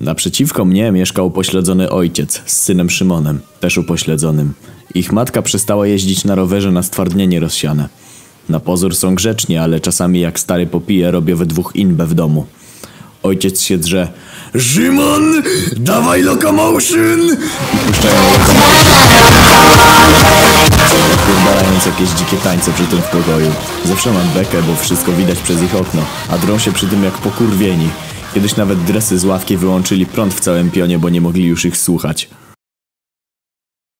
Naprzeciwko mnie mieszkał upośledzony ojciec z synem Szymonem, też upośledzonym. Ich matka przestała jeździć na rowerze na stwardnienie rozsiane. Na pozór są grzeczni, ale czasami jak stary popije, robię we dwóch inbę w domu. Ojciec się drze. Szymon, dawaj locomotion! I puszczają Odpierdalając jakieś dzikie tańce przy tym w pokoju. Zawsze mam bekę, bo wszystko widać przez ich okno, a drą się przy tym jak pokurwieni. Kiedyś nawet dresy z ławki wyłączyli prąd w całym pionie, bo nie mogli już ich słuchać.